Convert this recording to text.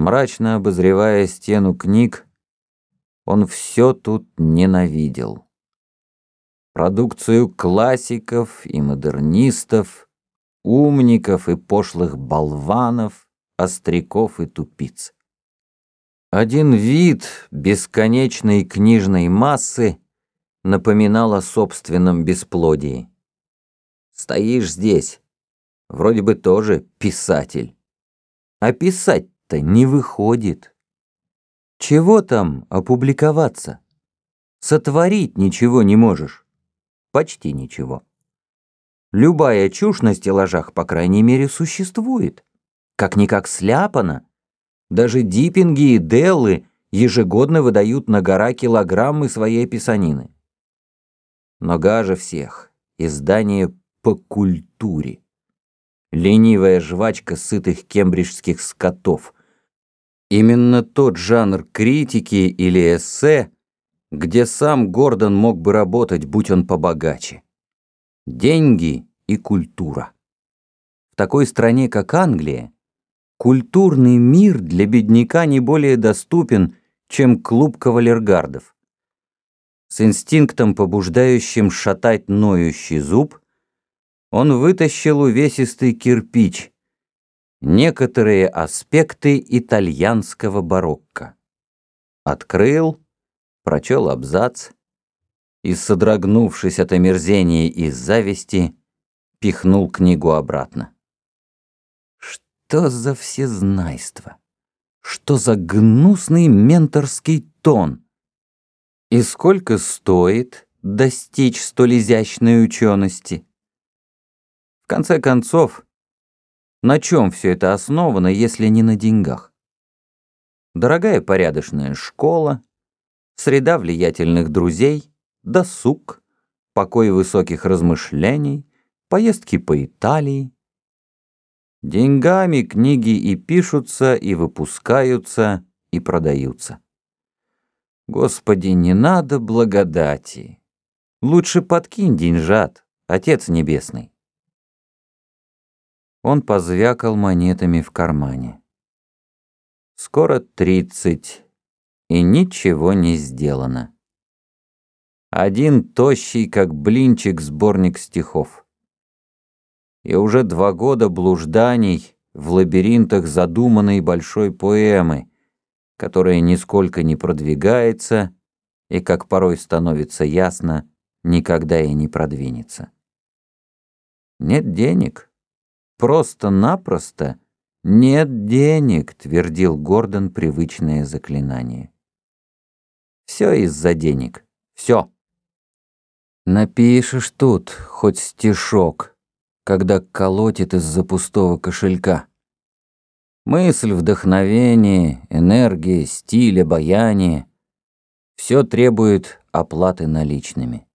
Мрачно обозревая стену книг, он все тут ненавидел. Продукцию классиков и модернистов, умников и пошлых болванов, остряков и тупиц. Один вид бесконечной книжной массы напоминал о собственном бесплодии. Стоишь здесь, вроде бы тоже писатель. А писать-то не выходит. Чего там опубликоваться? Сотворить ничего не можешь. Почти ничего. Любая чушь на стеллажах, по крайней мере, существует. Как-никак сляпана. Даже диппинги и деллы ежегодно выдают на гора килограммы своей писанины. Но гаже всех — издание по культуре. Ленивая жвачка сытых кембриджских скотов. Именно тот жанр критики или эссе, где сам Гордон мог бы работать, будь он побогаче. Деньги и культура. В такой стране, как Англия, Культурный мир для бедняка не более доступен, чем клуб кавалергардов. С инстинктом, побуждающим шатать ноющий зуб, он вытащил увесистый кирпич, некоторые аспекты итальянского барокко. Открыл, прочел абзац и, содрогнувшись от омерзения и зависти, пихнул книгу обратно. Что за всезнайство? Что за гнусный менторский тон? И сколько стоит достичь столь изящной учености? В конце концов, на чем все это основано, если не на деньгах? Дорогая порядочная школа, среда влиятельных друзей, досуг, покой высоких размышлений, поездки по Италии, Деньгами книги и пишутся, и выпускаются, и продаются. Господи, не надо благодати. Лучше подкинь деньжат, Отец Небесный. Он позвякал монетами в кармане. Скоро тридцать, и ничего не сделано. Один тощий, как блинчик, сборник стихов и уже два года блужданий в лабиринтах задуманной большой поэмы, которая нисколько не продвигается и, как порой становится ясно, никогда и не продвинется. Нет денег. Просто-напросто нет денег, твердил Гордон привычное заклинание. Все из-за денег. Все. Напишешь тут хоть стишок, когда колотит из-за пустого кошелька. Мысль, вдохновение, энергия, стиль, обаяние — все требует оплаты наличными.